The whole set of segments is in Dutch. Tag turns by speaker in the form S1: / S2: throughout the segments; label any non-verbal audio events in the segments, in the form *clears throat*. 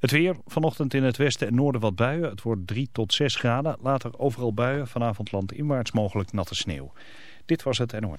S1: Het weer, vanochtend in het westen en noorden wat buien. Het wordt 3 tot 6 graden. Later overal buien, vanavond landinwaarts mogelijk natte sneeuw. Dit was het NOR.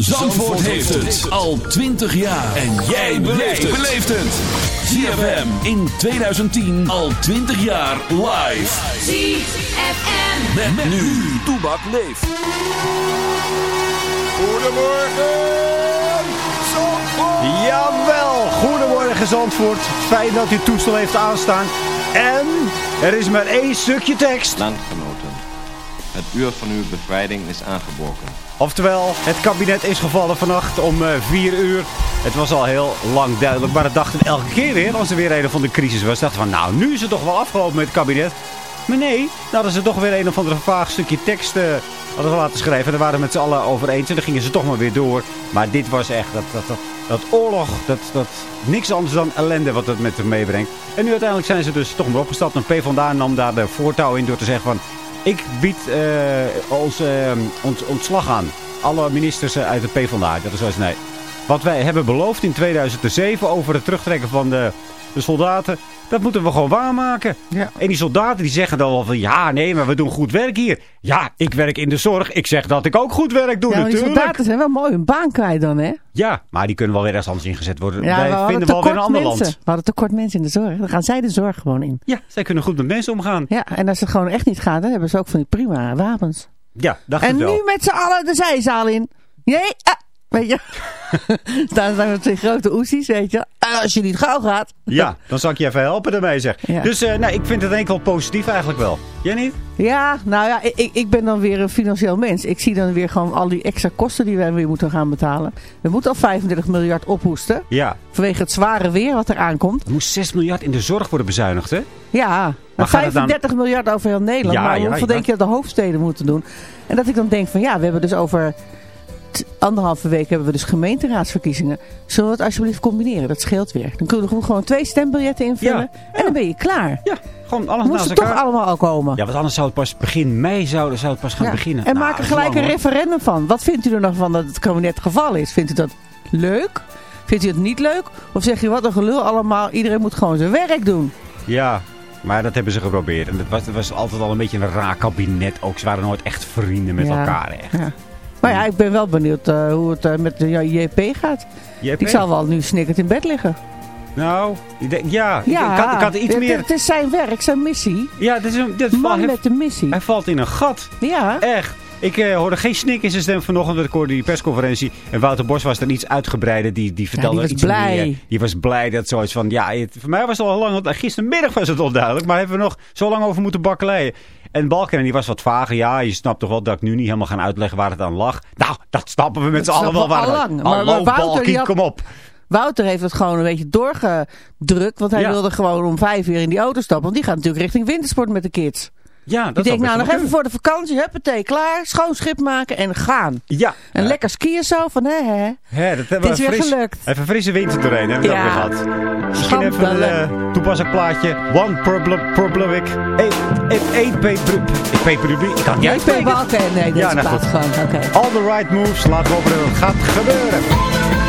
S2: Zandvoort heeft het al 20 jaar. En jij beleeft het. ZFM in 2010 al 20 jaar live.
S3: ZFM.
S2: Met, met nu. Toebak leeft.
S4: Goedemorgen, Zandvoort! Jawel, goedemorgen Zandvoort. Fijn dat u toestel heeft aanstaan. En er is maar één stukje tekst.
S5: Landgenoten, het uur van uw bevrijding is aangebroken.
S4: Oftewel, het kabinet is gevallen vannacht om 4 uur. Het was al heel lang duidelijk, maar dat dachten elke keer weer als er weer een van de crisis was. Dachten van, nou, nu is het toch wel afgelopen met het kabinet. Maar nee, hadden ze toch weer een of ander vaag stukje tekst uh, hadden laten schrijven. En daar waren we met z'n allen over eens. En dan gingen ze toch maar weer door. Maar dit was echt, dat, dat, dat, dat oorlog, dat, dat niks anders dan ellende wat het met zich meebrengt. En nu uiteindelijk zijn ze dus toch maar opgestapt. En PvdA nam daar de voortouw in door te zeggen van... Ik bied ons, uh, ons ontslag aan. Alle ministers uit de PvdA. Dat is zoals nee.
S6: wat wij hebben beloofd in 2007 over het terugtrekken van de, de soldaten. Dat moeten we gewoon waarmaken.
S7: Ja.
S6: En die soldaten die zeggen dan wel van ja, nee, maar we doen goed werk hier. Ja, ik werk in de zorg. Ik zeg dat ik ook goed werk doe
S7: Ja, maar die
S6: natuurlijk.
S7: soldaten zijn wel mooi hun baan kwijt dan, hè?
S6: Ja, maar die kunnen wel weer ergens anders ingezet worden.
S7: Ja,
S6: wij
S7: we
S6: vinden wel weer een ander
S7: mensen.
S6: land.
S7: We hadden tekort mensen in de zorg. Dan gaan zij de zorg gewoon in.
S6: Ja, zij kunnen goed met mensen omgaan.
S7: Ja, en als het gewoon echt niet gaat, dan hebben ze ook van die prima wapens.
S6: Ja, dacht
S7: En
S6: wel.
S7: nu met z'n allen de zijzaal in. Jee, ah, weet je. Staan ze met twee grote oesies, weet je. En als je niet gauw gaat. *laughs*
S6: Ja, dan zal ik je even helpen ermee zeg.
S7: Ja.
S6: Dus eh, nou, ik vind het wel positief eigenlijk wel. Jij niet?
S7: Ja, nou ja, ik, ik ben dan weer een financieel mens. Ik zie dan weer gewoon al die extra kosten die wij weer moeten gaan betalen. We moeten al 35 miljard ophoesten.
S6: Ja.
S7: Vanwege het zware weer wat er aankomt.
S6: Er moest 6 miljard in de zorg worden bezuinigd, hè?
S7: Ja,
S6: Maar gaat het dan-
S7: 35 miljard over heel Nederland.
S6: Ja,
S7: maar hoeveel
S6: ja.
S7: denk je dat de hoofdsteden moeten doen? En dat ik dan denk van ja, we hebben dus over anderhalve week hebben we dus gemeenteraadsverkiezingen. Zullen we het alsjeblieft combineren? Dat scheelt weer. Dan kunnen we gewoon twee stembiljetten invullen. En dan ben je klaar.
S6: Ja, gewoon alles
S7: Moest
S6: naast
S7: het toch
S6: elkaar.
S7: allemaal al komen.
S6: Ja, want anders zou het pas begin mei zou, zou het pas gaan
S7: Ja.
S6: beginnen.
S7: En
S6: Nou,
S7: maak er gelijk
S6: lang,
S7: een
S6: hoor.
S7: referendum van. Wat vindt u er nog van dat het kabinet het geval is? Vindt u dat leuk? Vindt u het niet leuk? Of zeg je wat een gelul allemaal, iedereen moet gewoon zijn werk doen.
S6: Ja, maar dat hebben ze geprobeerd. En het was, het was altijd al een beetje een raar kabinet ook. Ze waren nooit echt vrienden met
S7: Ja.
S6: elkaar, echt.
S7: Ja. Maar ja, ik ben wel benieuwd eh, hoe het eh, met de ja, JP gaat.
S6: JP?
S7: Die zal wel nu snikkend in bed liggen.
S6: Nou, ik, denk, ja, ik-
S7: Ja,
S6: ik, had, ik had iets
S7: het,
S6: meer...
S7: Het is zijn werk, zijn missie.
S6: Ja, dit is een, dit
S7: Man met de missie.
S6: hij valt in een gat.
S7: Ja.
S6: Echt. Ik eh, hoorde geen snik in zijn stem vanochtend. want Ik hoorde die persconferentie. En Wouter Bos was dan iets uitgebreider. Die, die vertelde
S7: die was
S6: iets
S7: blij.
S6: meer. Die was blij dat zoiets van... Ja, het- voor mij was het al lang... want Gistermiddag was het onduidelijk. Maar hebben we nog zo lang over moeten bakkeleien. En Balken die was wat vager. Ja, je snapt toch wel dat ik nu niet helemaal ga uitleggen waar het aan lag. Nou, dat snappen we met z'n allen wel. Waar
S7: allang.
S6: lag.
S7: Maar-
S6: Balken,
S7: had-
S6: kom op.
S7: Wouter heeft het gewoon een beetje doorgedrukt. Want hij
S6: Ja.
S7: wilde gewoon om vijf uur in die auto stappen. Want die gaat natuurlijk richting wintersport met de kids.
S6: Ja,
S7: Ik
S6: dat
S7: denk, nou nog even voor de vakantie. Huppatee, klaar. Schoon schip maken en gaan.
S6: Ja.
S7: En
S6: Ja.
S7: lekker skiën zo. Van hè hè.
S6: Hè, dat hebben we
S7: is weer
S6: fris,
S7: gelukt.
S6: Even frisse winter doorheen hebben we
S7: Ja.
S6: dat weer gehad. Misschien even een uh, toepasselijk plaatje. One problem, eight, eight paper, paper, ik kan niet.
S7: Balken. Nee, dit
S6: Ja,
S7: is
S6: nou
S7: plaats
S6: goed.
S7: gewoon. Oké.
S6: All the right moves. Laten we het gaat gebeuren.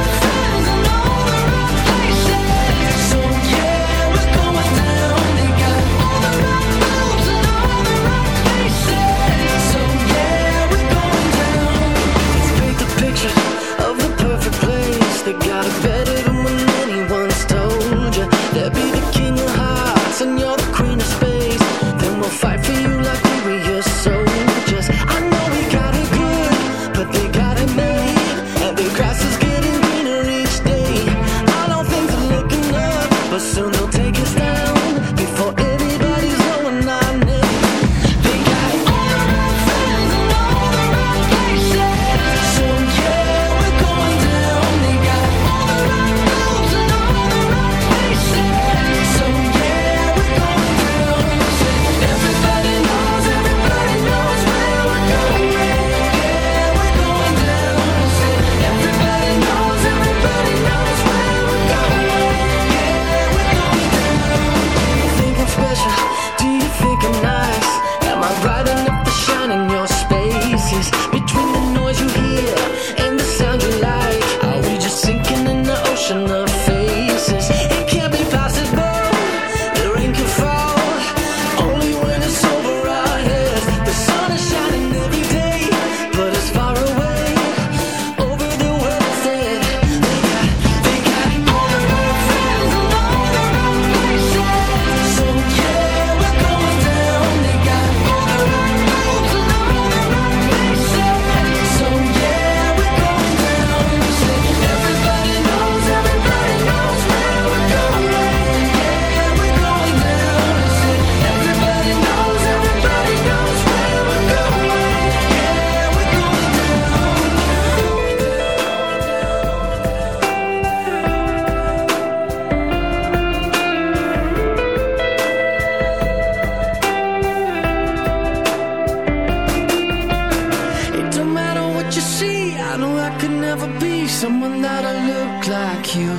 S8: You.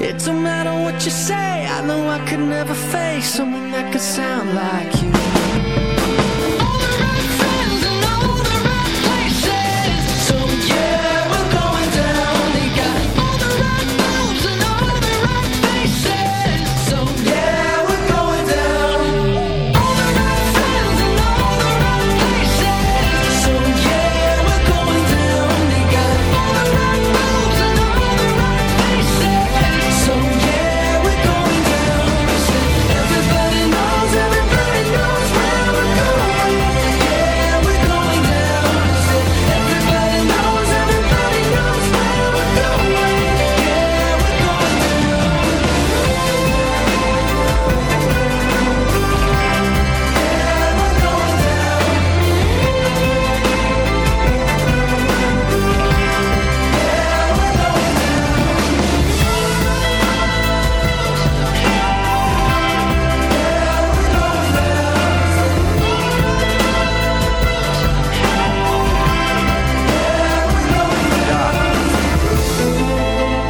S8: It don't matter what you say, I know I could never face someone that could sound like you.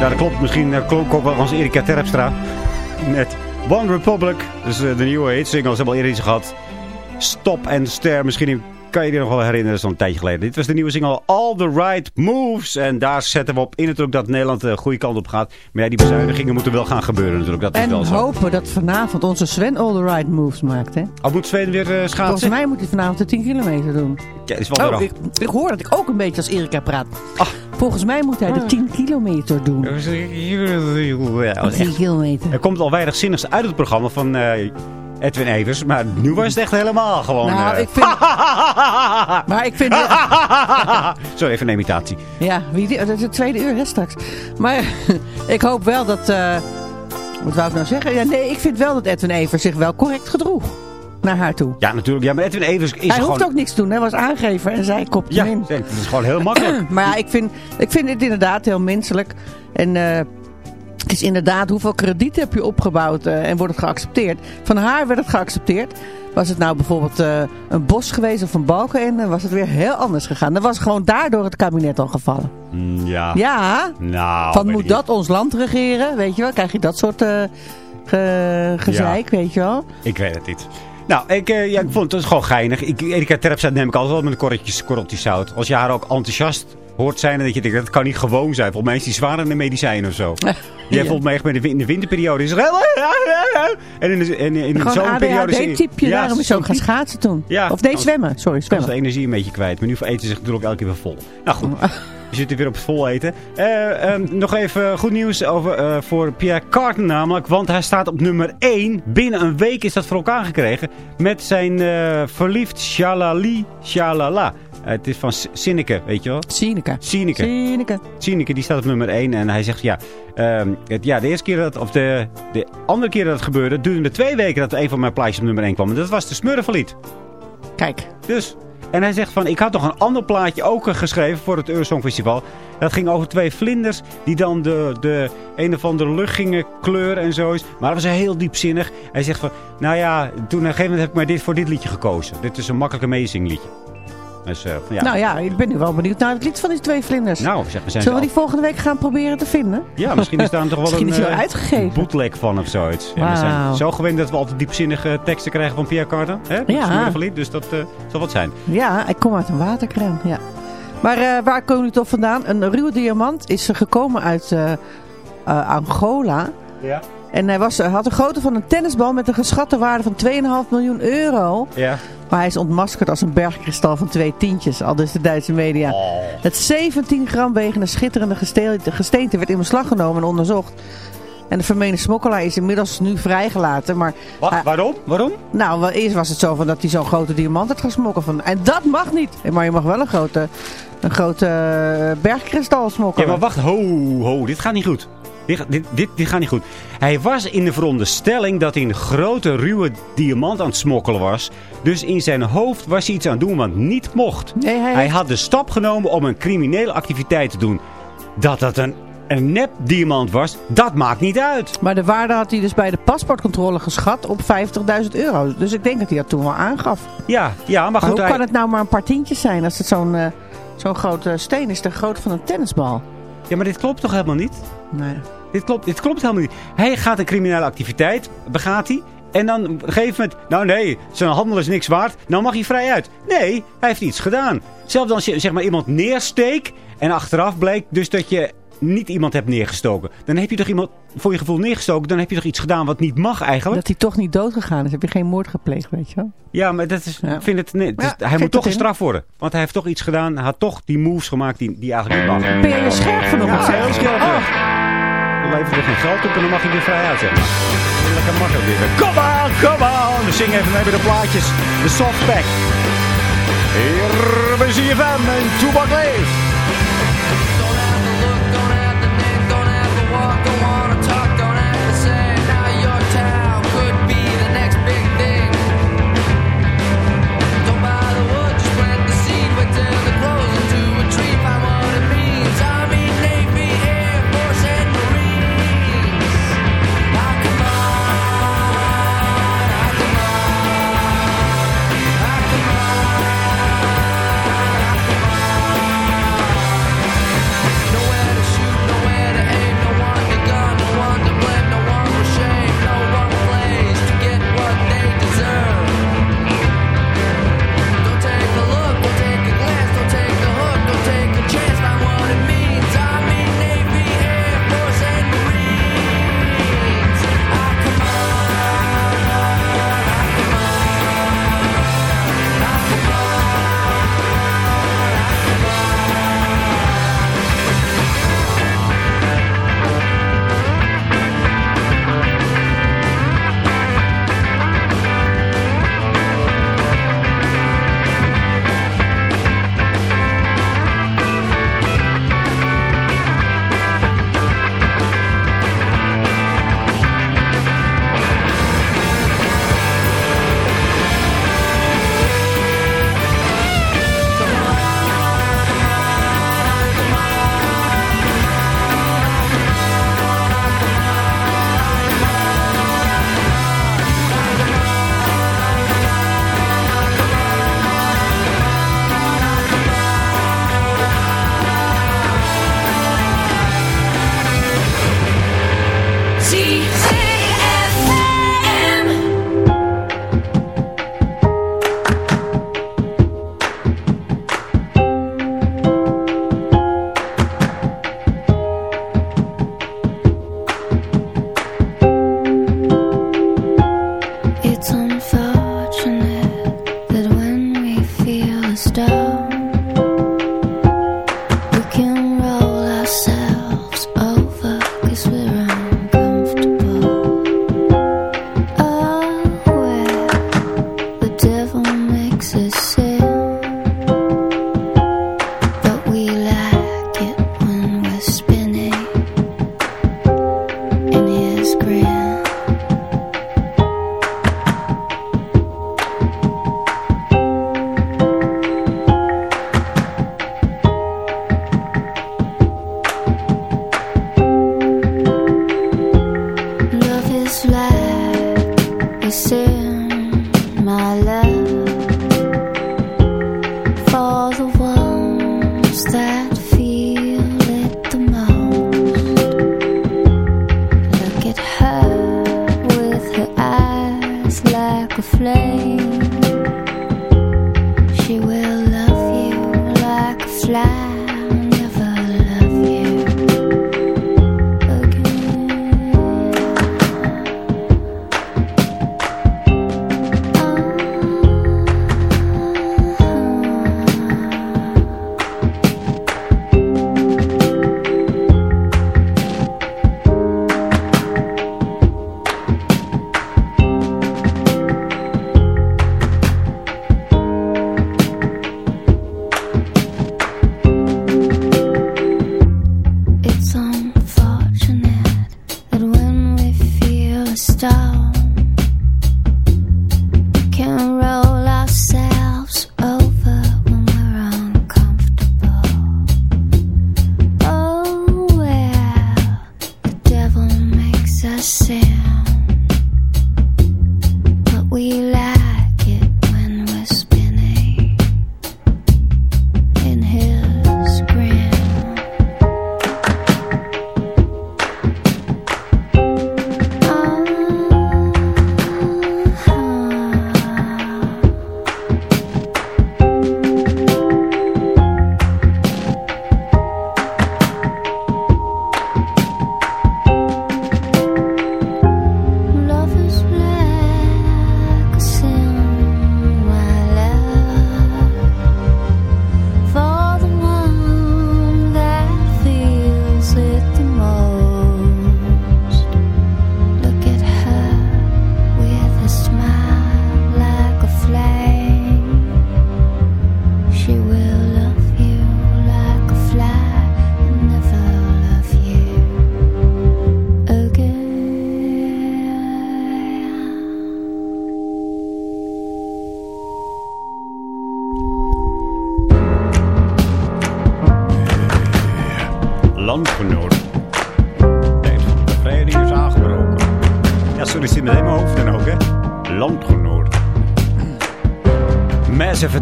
S4: Dat klopt. Misschien uh, klonk ook wel als Erika Terpstra. Met One Republic. Dus eh, de nieuwe hitsingles hebben we al eerder iets gehad. Stop and Stare. Misschien kan je je nog wel herinneren. Dat is al een tijdje geleden. Dit was de nieuwe single All the Right Moves. En daar zetten we op in natuurlijk dat Nederland de goede kant op gaat. Maar ja, die bezuinigingen moeten wel gaan gebeuren natuurlijk. Dat is
S7: En
S4: wel zo.
S7: hopen dat vanavond onze Sven all the right moves maakt, hè?
S4: Al moet Zweden weer eh, schaatsen?
S7: Volgens mij moet hij vanavond de 10 kilometer doen.
S4: Ja, is wel
S7: Oh, ik, ik hoor dat ik ook een beetje als Erika praat.
S4: Ah.
S7: Volgens mij moet hij de 10 kilometer doen.
S4: Ja,
S7: 10 kilometer.
S4: Er komt al weinig zinnigs uit het programma van eh, Edwin Evers. Maar nu was het echt helemaal gewoon...
S7: Nou,
S4: eh,
S7: ik vind... *laughs* maar ik vind... *laughs*
S4: Sorry, even een imitatie.
S7: Ja, wie dat is het tweede uur hè, straks. Maar *laughs* ik hoop wel dat... eh, wat wou ik nou zeggen? Ja, nee, ik vind wel dat Edwin Evers zich wel correct gedroeg. Naar haar toe.
S4: Ja, natuurlijk. Ja, maar Edwin Evers is
S7: hij
S4: gewoon...
S7: hoeft ook niks te doen. Hij was aangever en zij kopte
S4: Ja,
S7: in.
S4: het is gewoon heel makkelijk. *clears throat*
S7: Maar ja, ik vind, ik vind het inderdaad heel menselijk. En eh, is inderdaad hoeveel krediet heb je opgebouwd eh, en wordt het geaccepteerd. Van haar werd het geaccepteerd. Was het nou bijvoorbeeld eh, een bos geweest of een balken en dan was het weer heel anders gegaan. Dan was gewoon daardoor het kabinet al gevallen.
S4: Mm, ja.
S7: Ja,
S4: Nou,
S7: van moet dat ons land regeren, weet je wel. Krijg je dat soort eh, ge- gezeik, weet je wel.
S4: Ik weet het niet. Nou, ik, eh, ja, ik vond het gewoon geinig. Ik, Erika Terpstra neem ik altijd wel met een korreltje, korreltje zout. Als je haar ook enthousiast hoort zijn, dan dat je denkt, dat kan niet gewoon zijn. Volgens mij is die zwaar de medicijnen of zo. *laughs* Heeft volgens mij echt met de, in de winterperiode is heel... En in de, en in de zomerperiode is
S7: ADHD-typje,
S4: Ja,
S7: daarom is ook gaan schaatsen toen.
S4: Ja,
S7: of nee,
S4: als-
S7: zwemmen. Sorry, zwemmen.
S4: de energie een beetje kwijt. Maar nu eten ze zich natuurlijk elke keer weer vol. Nou goed,
S7: Oh.
S4: we zitten weer op het vol eten. Eh, ehm, nog even goed nieuws over, eh, voor Pierre Carton namelijk. Want hij staat op nummer 1. Binnen een week is dat voor elkaar gekregen. Met zijn eh, verliefd Shalali Shalala. Eh, het is van S- Sinneke, weet je wel?
S7: Sineke.
S4: Sineke.
S7: Sineke.
S4: Sineke, die staat op nummer 1. En hij zegt, ja, ehm, het, ja de eerste keer dat, of de, de andere keer dat het gebeurde, duurde twee weken dat een van mijn plaatjes op nummer 1 kwam. En dat was de Smurfenlied.
S7: Kijk.
S4: Dus. En hij zegt van, ik had nog een ander plaatje ook eh, geschreven voor het Eurosong Festival. Dat ging over twee vlinders die dan de, de een of andere lucht gingen kleuren en zo. Maar dat was heel diepzinnig. Hij zegt van, nou ja, toen op een gegeven moment heb ik maar dit voor dit liedje gekozen. Dit is een makkelijk amazing liedje. Dus, eh, ja.
S7: Nou ja, ik ben nu wel benieuwd naar het lied van die twee vlinders.
S4: Nou, zeg, we zijn
S7: Zullen we die volgende week gaan proberen te vinden?
S4: Ja, misschien is daar toch wel *laughs* een
S7: wel
S4: eh, bootleg van of zoiets. Ja, we zijn zo gewend dat we altijd diepzinnige teksten krijgen van Pierre Carter. Hè?
S7: Ja.
S4: Dus dat eh, zal wat zijn.
S7: Ja, ik kom uit een waterkraan. Ja. Maar waar komen jullie toch vandaan? Een ruwe diamant is er gekomen uit Angola.
S4: Ja.
S7: En hij was, had de grootte van een tennisbal met een geschatte waarde van 2,5 miljoen euro.
S4: Ja.
S7: Maar hij is ontmaskerd als een bergkristal van twee tientjes, al dus de Duitse media.
S4: Oh.
S7: Het 17 gram wegende schitterende gesteente, werd in beslag genomen en onderzocht. En de vermeende smokkelaar is inmiddels nu vrijgelaten. Maar
S4: Wat? Waarom? Waarom?
S7: nou, wel, eerst was het zo van dat hij zo'n grote diamant had gesmokkeld. Van, en dat mag niet. Maar je mag wel een grote, een grote eh, bergkristal
S4: Ja,
S7: smokkelen.
S4: maar wacht. Ho, ho. Dit gaat niet goed. Dit, dit, dit, dit gaat niet goed. Hij was in de veronderstelling dat hij een grote ruwe diamant aan het smokkelen was. Dus in zijn hoofd was hij iets aan het doen wat niet mocht.
S7: Nee, hij
S4: had de stap genomen om een criminele activiteit te doen. Dat dat een, een nep diamant was, dat maakt niet uit.
S7: Maar de waarde had hij dus bij de paspoortcontrole geschat op 50.000 euro. Dus ik denk dat hij dat toen wel aangaf.
S4: Ja, ja maar
S7: Maar
S4: goed.
S7: hoe
S4: hij-
S7: kan het nou maar een paar tientjes zijn als het zo'n eh, zo'n grote steen is? De grootte van een tennisbal.
S4: Ja, maar dit klopt toch helemaal niet?
S7: Nee.
S4: Dit klopt, dit klopt helemaal niet. Hij gaat een criminele activiteit, begaat hij. En dan op een gegeven moment, nou nee, zijn handel is niks waard. Nou mag hij vrij uit. Nee, hij heeft iets gedaan. Zelfs als je zeg maar iemand neersteekt en achteraf blijkt dus dat je niet iemand hebt neergestoken. Dan heb je toch iemand voor je gevoel neergestoken. Dan heb je toch iets gedaan wat niet mag eigenlijk.
S7: Dat hij toch niet dood gegaan is. Heb je geen moord gepleegd, weet je wel?
S4: Ja, maar dat is,
S7: Ja.
S4: vind het, nee,
S7: Ja,
S4: hij moet toch
S7: in.
S4: gestraft worden. Want hij heeft toch iets gedaan. Hij had toch die moves gemaakt die, die eigenlijk niet mag.
S7: Ben je er scherp vanochtend?
S4: Ja, heel scherp.
S7: Oh.
S4: Dan levert er geen geld op en dan mag je weer vrij uit, zeg maar. Lekker makkelijk weer. Come on, come on. Dus zing even mee bij de plaatjes. De softpack. Hier bij ZFM en Toebak leeft.
S9: Have to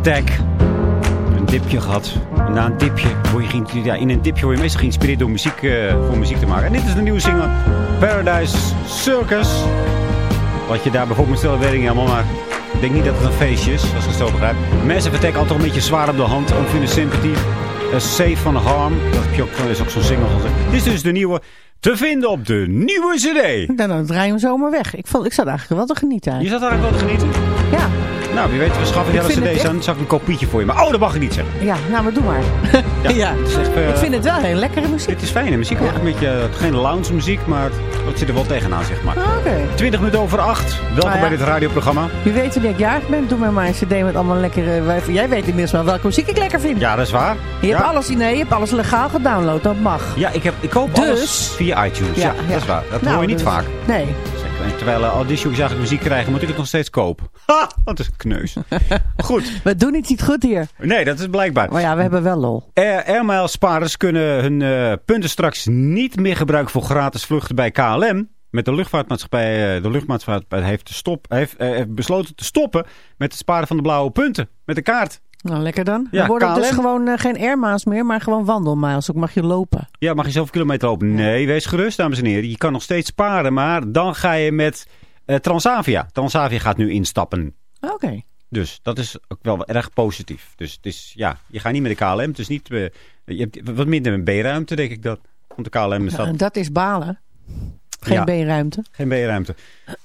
S4: Attack. Een dipje gehad. En na een dipje word je. Ja, in een dipje word je meestal geïnspireerd door muziek, eh, voor muziek te maken. En dit is de nieuwe single Paradise Circus. Wat je daar bijvoorbeeld stellen, weet ik helemaal, maar... Ik denk niet dat het een feestje is, als ik het zo begrijp. Massive Attack altijd een beetje zwaar op de hand. Ook vinden Sympathy. Uh, Safe from Harm. Dat heb je ook, is ook zo'n single. Dit is dus de nieuwe. Te vinden op de nieuwe cd.
S7: Dan, dan draai je hem zomaar weg. Ik, vond, ik zat eigenlijk wel te genieten.
S4: Je zat eigenlijk wel te genieten?
S7: Ja,
S4: Nou, wie weet, we schaffen die
S7: Ik
S4: hele
S7: vind het
S4: cd's
S7: echt-
S4: aan. Zal ik een kopietje voor je maar Oh, dat mag je niet zeggen.
S7: ja, nou maar doe maar. *laughs* Ja,
S4: het is echt, eh,
S7: ik vind het wel heel lekkere muziek.
S4: Het is fijne muziek. Ook een beetje, eh, geen lounge muziek, maar het zit er wel tegenaan, zeg maar.
S7: Ah, Oké.
S4: 20 minuten over 8. Welkom
S7: Nou ja.
S4: bij dit radioprogramma.
S7: Wie weet wanneer ik jarig ben, doe mij maar een cd met allemaal lekkere... wij- Jij weet inmiddels wel welke muziek ik lekker vind.
S4: Ja, dat is waar.
S7: Je
S4: ja.
S7: hebt alles, nee, je hebt alles legaal gedownload, dat mag.
S4: Ja, ik, heb, ik koop
S7: Dus-
S4: alles via iTunes. Ja,
S7: Ja,
S4: dat is waar. Dat
S7: Nou,
S4: hoor je niet
S7: dus-
S4: vaak.
S7: Nee.
S4: En Terwijl uh, audition's eigenlijk muziek krijgen, moet ik het nog steeds kopen. *laughs* Ha, wat is een kneus. *laughs* Goed.
S7: We doen iets niet goed hier.
S4: Nee, dat is blijkbaar.
S7: Maar ja, we hebben wel lol.
S4: Air, Airmail spaarders kunnen hun eh, punten straks niet meer gebruiken voor gratis vluchten bij KLM. Met de luchtvaartmaatschappij, eh, de luchtvaartmaatschappij heeft, te stop, heeft, eh, heeft besloten te stoppen met het sparen van de blauwe punten. Met de kaart.
S7: Nou, lekker dan.
S4: Ja,
S7: Dan worden het dus gewoon eh, geen airmaals meer, maar gewoon wandelmiles. Ook mag je lopen.
S4: Ja, mag je zoveel kilometer lopen? Nee, wees gerust, dames en heren. Je kan nog steeds sparen, maar dan ga je met eh, Transavia. Transavia gaat nu instappen.
S7: Oké.
S4: Dus dat is ook wel erg positief. Dus het is, ja, je gaat niet met de KLM. Het is niet, eh, je hebt wat minder B-ruimte, denk ik dat. Want de KLM is
S7: Ja,
S4: dat.
S7: is balen. Geen
S4: Ja.
S7: B-ruimte.
S4: Geen B-ruimte.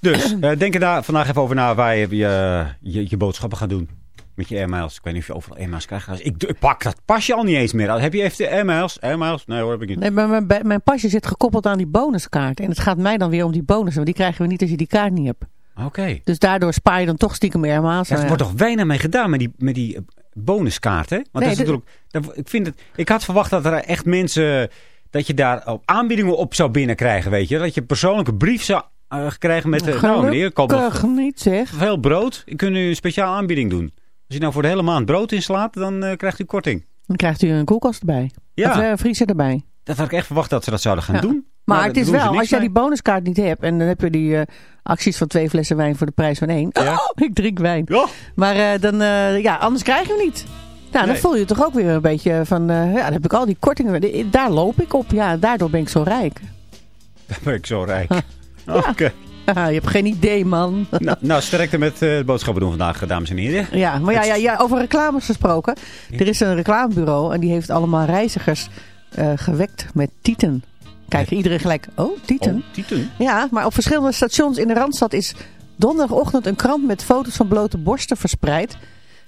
S4: Dus *clears throat* denk er daar vandaag even over na waar je je, je, je boodschappen gaat doen. Met je airmiles. Ik weet niet of je overal airmiles krijgt. Ik, ik pak dat pasje al niet eens meer. Heb je even airmiles? Airmiles? Nee hoor, heb ik niet.
S7: Nee, maar mijn, mijn pasje zit gekoppeld aan die bonuskaart. En het gaat mij dan weer om die bonussen. Want die krijgen we niet als je die kaart niet hebt.
S4: Oké.
S7: Dus daardoor spaar je dan toch stiekem airmaals.
S4: Ja, er wordt toch weinig mee gedaan met die, met die eh, bonuskaart, hè? Want
S7: Nee,
S4: dat is
S7: dit-
S4: natuurlijk, dat- ik, vind het, ik had verwacht dat er echt mensen... Dat je daar op aanbiedingen op zou binnenkrijgen, weet je? Dat je een persoonlijke brief zou eh, krijgen met... eh, nou meneer, ik koop nog
S7: Gelukkig niet zeg.
S4: veel brood. Ik kan u een speciaal aanbieding doen. Als je nou voor de hele maand brood inslaat, dan eh, krijgt u korting.
S7: Dan krijgt u een koelkast erbij.
S4: Ja.
S7: Of eh, een vriezer erbij.
S4: Dat had ik echt verwacht dat ze dat zouden gaan
S7: Ja.
S4: doen.
S7: Maar,
S4: daar
S7: het is wel, als jij die bonuskaart niet hebt... en dan heb je die eh, acties van twee flessen wijn voor de prijs van één.
S4: Ja.
S7: Oh, *laughs* ik drink wijn.
S4: Ja.
S7: Maar dan, ja, anders krijg je hem niet. Nou, dan voel je toch ook weer een beetje van... ja, dan heb ik al die kortingen. Daar loop ik op. Ja, daardoor ben ik zo rijk. *laughs*
S4: Dan ben ik zo rijk. *laughs* Oké. *laughs*
S7: je hebt geen idee, man.
S4: nou, nou, sterkte met eh boodschappen doen vandaag, eh, dames en heren.
S7: Ja, maar ja, ja, ja, over reclames gesproken. Er is een reclamebureau en die heeft allemaal reizigers eh, gewekt met tieten. Kijk, iedereen gelijk, oh, tieten.
S4: Oh, tieten.
S7: Ja, maar op verschillende stations in de Randstad is donderdagochtend een krant met foto's van blote borsten verspreid.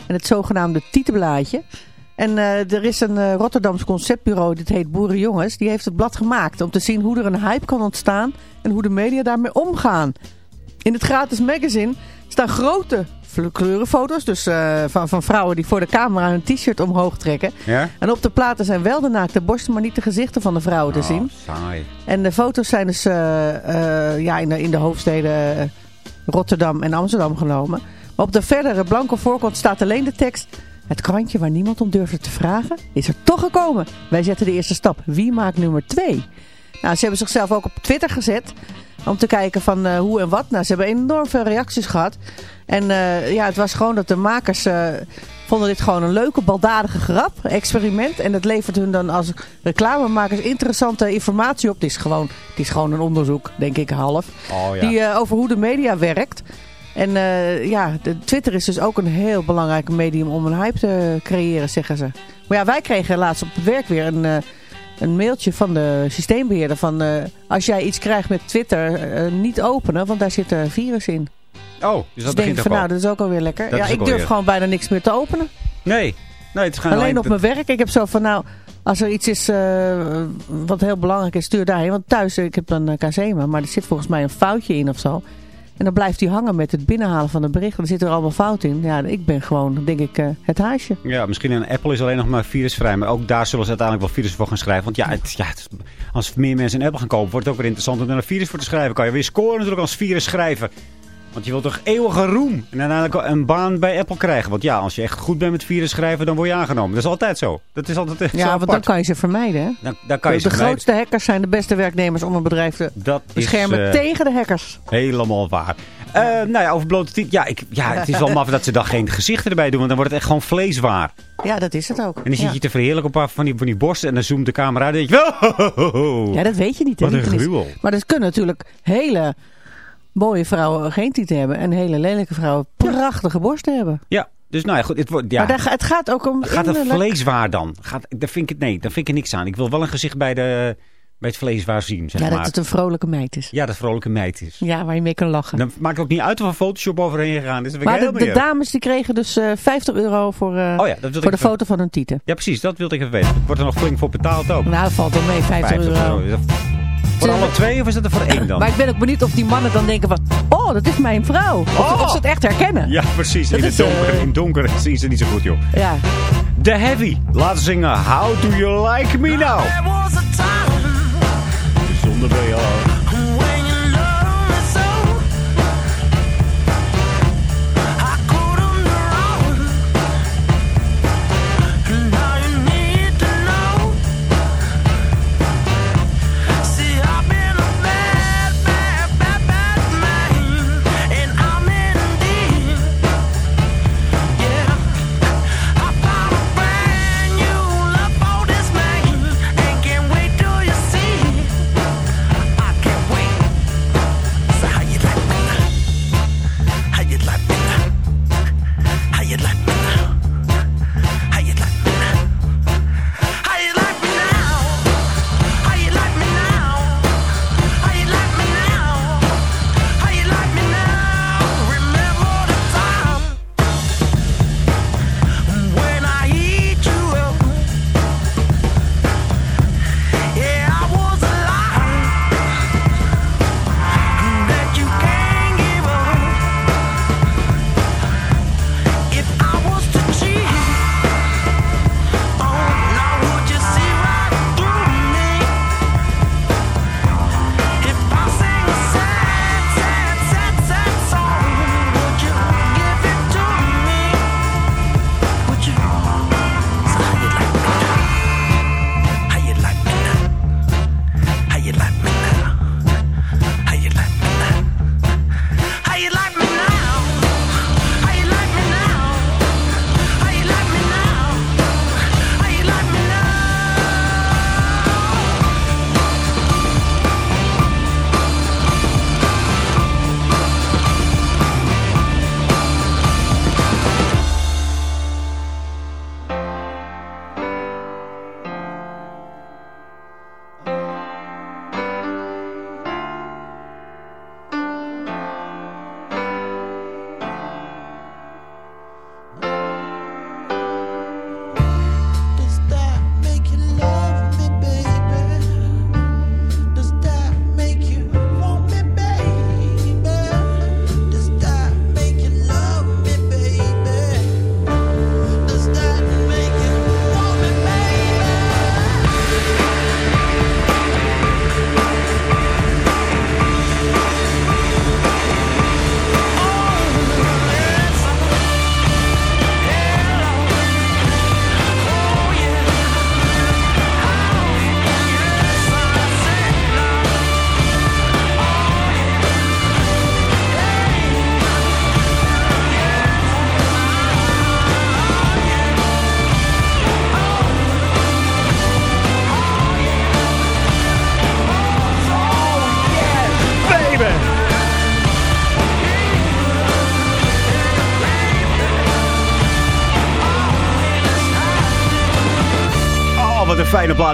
S7: En het zogenaamde tietenblaadje. En eh, er is een eh, Rotterdams conceptbureau, dit heet Boerenjongens. Die heeft het blad gemaakt om te zien hoe er een hype kan ontstaan en hoe de media daarmee omgaan. In het gratis magazine staan grote kleurenfoto's. Dus eh, van, van vrouwen die voor de camera hun t-shirt omhoog trekken.
S4: Ja?
S7: En op de platen zijn wel de naakte borsten, maar niet de gezichten van de vrouwen te zien.
S4: Oh, saai.
S7: En de foto's zijn dus ja, in, de, in de hoofdsteden Rotterdam en Amsterdam genomen. Maar op de verdere blanke voorkant staat alleen de tekst... Het krantje waar niemand om durfde te vragen, is er toch gekomen. Wij zetten de eerste stap. Wie maakt nummer twee? Nou, ze hebben zichzelf ook op Twitter gezet. Om te kijken van eh, hoe en wat. Nou, ze hebben enorm veel reacties gehad. En eh, ja, het was gewoon dat de makers eh, vonden dit gewoon een leuke, baldadige grap. Experiment. En dat levert hun dan als reclamemakers interessante informatie op. Het is gewoon, het is gewoon een onderzoek, denk ik half.
S4: Oh, ja.
S7: Die over hoe de media werkt. En eh, ja, de Twitter is dus ook een heel belangrijk medium om een hype te creëren, zeggen ze. Maar ja, wij kregen laatst op het werk weer een, eh, een mailtje van de systeembeheerder van... eh, als jij iets krijgt met Twitter, niet openen, want daar zit een virus in.
S4: Oh, dus
S7: Dus
S4: dat
S7: denk
S4: begint
S7: van nou, dat is ook alweer lekker.
S4: Dat
S7: ja, ik durf gewoon bijna niks meer te openen.
S4: Nee. nee, het is
S7: Alleen op mijn werk. Ik heb zo van nou, als er iets is wat heel belangrijk is, stuur daarheen. Want thuis, ik heb een uh, Kazema, maar er zit volgens mij een foutje in of zo. En dan blijft hij hangen met het binnenhalen van de berichten. Er zit er allemaal fout in. Ja, ik ben gewoon, denk ik, eh, het huisje.
S4: Ja, misschien een Apple is alleen nog maar virusvrij. Maar ook daar zullen ze uiteindelijk wel virus voor gaan schrijven. Want ja, het, ja het- als meer mensen een Apple gaan kopen, wordt het ook weer interessant om er een virus voor te schrijven. Kan je weer scoren natuurlijk als virus schrijven. Want je wilt toch eeuwige roem. En uiteindelijk een baan bij Apple krijgen. Want ja, als je echt goed bent met virus schrijven, dan word je aangenomen. Dat is altijd zo. Dat is altijd echt zo
S7: Ja, want dan kan je ze vermijden. Hè?
S4: Dan, dan kan je
S7: de
S4: ze vermijden.
S7: grootste hackers zijn de beste werknemers om een bedrijf te
S4: Dat is
S7: beschermen
S4: eh,
S7: tegen de hackers.
S4: helemaal waar. Eh, nou ja, over blote. Ja, ik, ja, het is wel maf dat ze dan geen gezichten erbij doen. Want dan wordt het echt gewoon vleeswaar.
S7: Ja, dat is het ook.
S4: En dan zit
S7: ja.
S4: je te verheerlijken op een paar van die, van die borsten. En dan zoomt de camera uit. En denk je, *laughs*
S7: ja, dat weet je niet. hè,
S4: Wat een gruwel.
S7: Maar er kunnen natuurlijk hele mooie vrouwen geen tieten hebben. En hele lelijke vrouwen prachtige borsten hebben.
S4: Ja, dus nou ja, goed. Het, wordt, ja,
S7: Maar daar, het gaat ook om...
S4: gaat het vleeswaar dan? Gaat, daar vind ik het, nee, daar vind ik er niks aan. Ik wil wel een gezicht bij, de, bij het vleeswaar zien, zeg
S7: Ja, dat het een vrolijke meid is.
S4: Ja, dat het vrolijke meid is.
S7: Ja, waar je mee kan lachen.
S4: Dan maakt het ook niet uit of er Photoshop overheen gegaan is.
S7: Maar de, dames die kregen dus eh 50 euro voor, eh,
S4: Oh ja,
S7: voor de
S4: even-
S7: foto van hun tieten.
S4: Ja, precies. Dat wilde ik even weten. Wordt er nog flink voor betaald ook?
S7: Nou, dat valt wel mee, 50,
S4: 50
S7: euro.
S4: Voor alle twee of is dat er voor één dan?
S7: Maar ik ben ook benieuwd of die mannen dan denken van... Oh, dat is mijn vrouw. Of,
S4: Oh!
S7: of ze het echt herkennen.
S4: Ja, precies.
S7: Dat
S4: In
S7: is,
S4: het donker,
S7: eh,
S4: in het donker *laughs* zien ze niet zo goed, joh.
S7: Ja.
S4: The Heavy. Laten zingen How Do You Like Me Now?
S10: There was a time
S4: Zonder BO.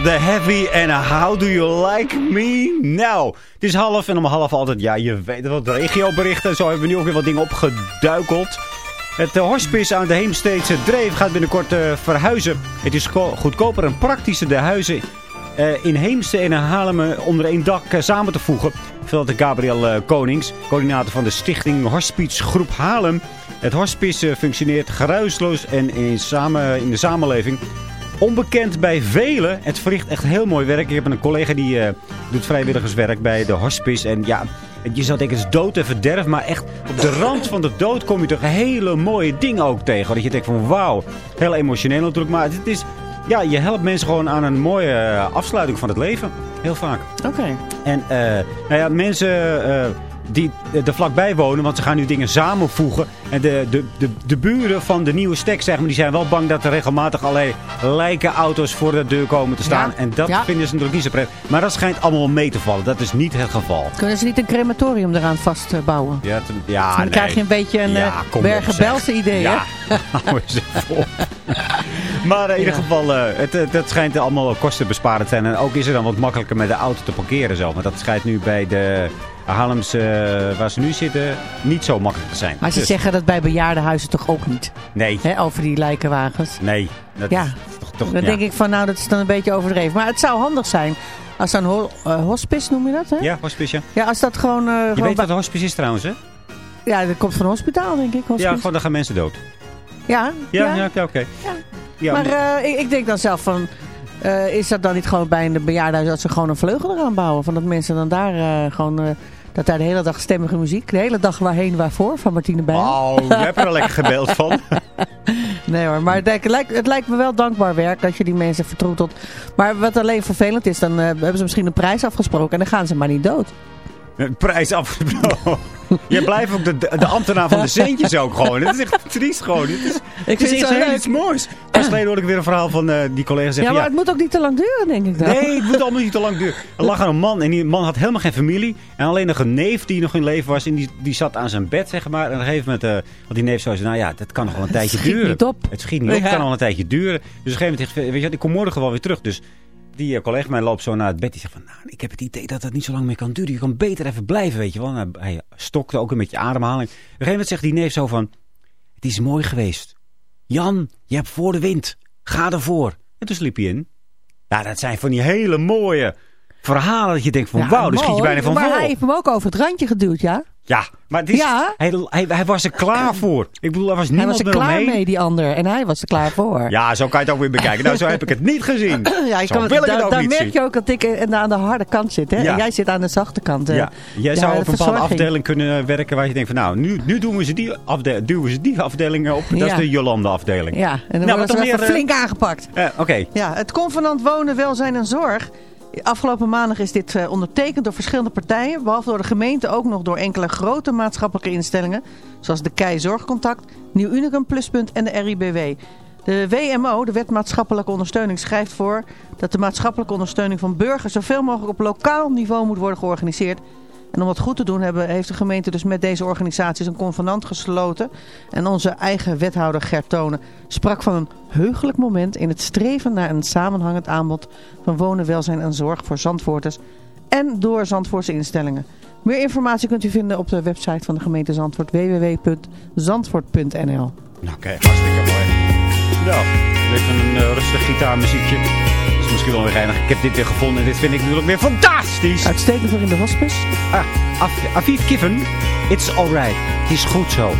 S4: The Heavy and How Do You Like Me Now. Het is half en om half altijd, ja, je weet wat regioberichten. Zo hebben we nu ook weer wat dingen opgeduikeld. Het eh, hospice aan de Heemsteedse Dreef gaat binnenkort eh, verhuizen. Het is go- goedkoper en praktischer de huizen eh, in Heemstede en Haarlem onder één dak samen te voegen. Vertelde Gabriel Konings, coördinator van de stichting Hospice Groep Haarlem. Het hospice functioneert geruisloos en in, samen, in de samenleving. Onbekend bij velen. Het verricht echt heel mooi werk. Ik heb een collega die eh, doet vrijwilligerswerk bij de hospice. En ja, je zou denken het is dood en verderf. Maar echt op de rand van de dood kom je toch hele mooie dingen ook tegen. Dat je denkt van wauw. Heel emotioneel natuurlijk. Maar het is, ja, je helpt mensen gewoon aan een mooie eh, afsluiting van het leven. Heel vaak.
S7: Oké.
S4: En eh, nou ja, mensen die er vlakbij wonen, want ze gaan nu dingen samenvoegen. En de, de, de, de buren van de nieuwe stek, zeg maar, die zijn wel bang dat er regelmatig allerlei lijken auto's voor de deur komen te staan.
S7: Ja.
S4: En dat
S7: Ja.
S4: vinden ze natuurlijk niet zo prettig. Maar dat schijnt allemaal mee te vallen. Dat is niet het geval.
S7: Kunnen ze niet een crematorium eraan vastbouwen?
S4: Ja, ja
S7: dan
S4: nee.
S7: krijg je een beetje een
S4: Ja,
S7: eh, Bergen-Belse idee,
S4: Ja,
S7: hè? *laughs*
S4: hou eens even vol. *laughs* Maar in ieder geval, eh, het, het, het schijnt allemaal kostenbesparend te zijn. En ook is het dan wat makkelijker met de auto te parkeren zo. Maar dat schijnt nu bij de Haarlems, eh, waar ze nu zitten, niet zo makkelijk te zijn.
S7: Maar ze
S4: Dus,
S7: zeggen dat bij bejaardenhuizen toch ook niet?
S4: Nee,
S7: Hè, over die lijkenwagens.
S4: nee. Dat
S7: Ja.
S4: is toch, toch,
S7: Dan
S4: ja.
S7: denk ik van, nou, dat is dan een beetje overdreven. Maar het zou handig zijn als zo'n ho- eh, hospice, noem je dat, hè?
S4: Ja, hospice, ja.
S7: Ja, als dat gewoon... eh,
S4: Je
S7: gewoon
S4: weet wat een hospice is trouwens, hè?
S7: Ja, dat komt van een hospitaal, denk ik. Hospice.
S4: Ja, gewoon daar gaan mensen dood.
S7: Ja,
S4: Ja, ja, oké. Ja,
S7: maar ik, ik denk dan zelf van... is dat dan niet gewoon bij een bejaardenhuis dat ze gewoon een vleugel eraan bouwen? Van dat mensen dan daar gewoon... dat daar de hele dag stemmige muziek. De hele dag waarheen waarvoor van Martine Bijl.
S4: Oh, je hebt er een lekker gebeeld van. *laughs*
S7: Nee hoor, maar het lijkt, het lijkt- me wel dankbaar werk als je die mensen vertroetelt. Maar wat alleen vervelend is, dan eh, hebben ze misschien een prijs afgesproken en dan gaan ze maar niet dood.
S4: Een prijs afgebroken. *laughs* Je blijft ook de, de ambtenaar van de centjes ook gewoon. Het is echt triest gewoon. Het is, het is
S7: vind het zo
S4: heel iets moois. Pas geleden hoorde ik weer een verhaal van eh, die collega
S7: Ja,
S4: zeggen...
S7: maar het moet ook niet te lang duren, denk ik dan.
S4: Nee, het moet allemaal niet te lang duren. Er lag aan een man en die man had helemaal geen familie. En alleen nog een neef die nog in leven was. En die, die zat aan zijn bed, zeg maar. En op een gegeven moment, eh want die neef zei, nou ja, dat kan nog wel een tijdje
S7: schiet
S4: duren.
S7: niet op.
S4: Het schiet niet op, het
S7: Ja.
S4: kan nog wel een tijdje duren. Dus op een gegeven moment, weet je wat, ik kom morgen wel weer terug. Dus die eh, collega mij loopt zo naar het bed. Die zegt van, nou, ik heb het idee dat het niet zo lang meer kan duren. Je kan beter even blijven, weet je wel. Nou, hij stokte ook een beetje ademhaling. Op een gegeven moment zegt die neef zo van, het is mooi geweest. Jan, je hebt voor de wind. Ga ervoor. En toen sliep hij in. Ja, dat zijn van die hele mooie verhalen dat je denkt van
S7: Ja,
S4: wauw, daar schiet je bijna van
S7: Maar
S4: vol.
S7: hij heeft hem ook over het randje geduwd, ja?
S4: Ja, maar het is,
S7: Ja.
S4: Hij, hij, hij was er klaar *clears throat* voor. Ik bedoel, er was
S7: Hij
S4: niemand
S7: was er klaar mee, die ander. En hij was er klaar voor.
S4: Ja, zo kan je het ook weer bekijken. Nou, zo heb ik het niet gezien. *clears throat*
S7: Ja,
S4: zo
S7: kan,
S4: wil ik het ook niet
S7: merk
S4: zien.
S7: je ook dat ik eh, aan de harde kant zit. Hè?
S4: Ja.
S7: En jij zit aan de zachte kant. eh.
S4: Ja, jij zou op een bepaalde afdeling kunnen werken waar je denkt van nou, nu, nu doen we ze die, afde duwen ze die afdeling op. Dat is de Jolande afdeling.
S7: Ja, en dan
S4: Nou,
S7: worden ze
S4: eh,
S7: flink aangepakt.
S4: Eh, Oké,
S7: Ja, het convenant wonen, welzijn en zorg. Afgelopen maandag is dit eh, ondertekend door verschillende partijen. Behalve door de gemeente ook nog door enkele grote maatschappelijke instellingen. Zoals de KEI Zorgcontact, Nieuw Unicum Pluspunt en de RIBW. De WMO, de Wet Maatschappelijke Ondersteuning, schrijft voor dat de maatschappelijke ondersteuning van burgers zoveel mogelijk op lokaal niveau moet worden georganiseerd. En om dat goed te doen hebben, heeft de gemeente dus met deze organisaties een convenant gesloten. En onze eigen wethouder Gert Tonen sprak van een heugelijk moment in het streven naar een samenhangend aanbod van wonen, welzijn en zorg voor Zandvoorters en door Zandvoortse instellingen. Meer informatie kunt u vinden op de website van de gemeente Zandvoort www.zandvoort.nl
S4: oké, hartstikke mooi. Nou, even een eh, rustig gitaarmuziekje. Misschien wel weer geinig. Ik heb dit weer gevonden en dit vind ik natuurlijk weer fantastisch.
S7: Uitstekend voor in de hospice.
S4: Ah, Af- Aviv Kiffen, it's alright. Het is goed zo.